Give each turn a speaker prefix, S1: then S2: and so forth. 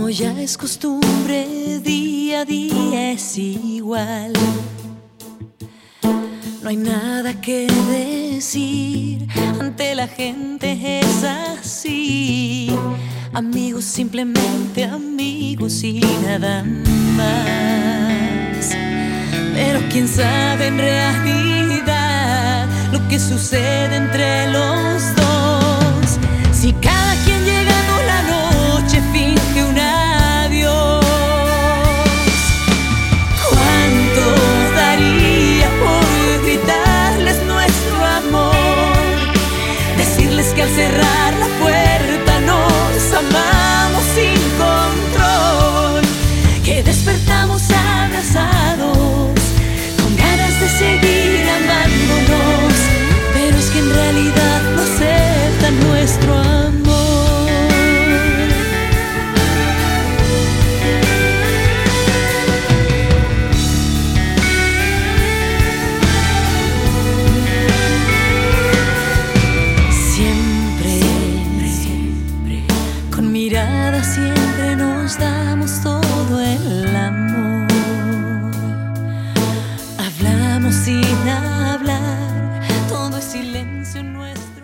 S1: Como ya es costumbre, día a día es igual. No hay nada que decir, ante la gente es así. Amigos, simplemente amigos y nada más. Pero quién sabe en realidad lo que sucede entre despertamos abrazados con ganas de seguir amándonos. Pero es que en realidad no aceptan nuestro amor. Siempre, siempre, con mirada siempre nos todo. sin hablar, todo es silencio nuestro.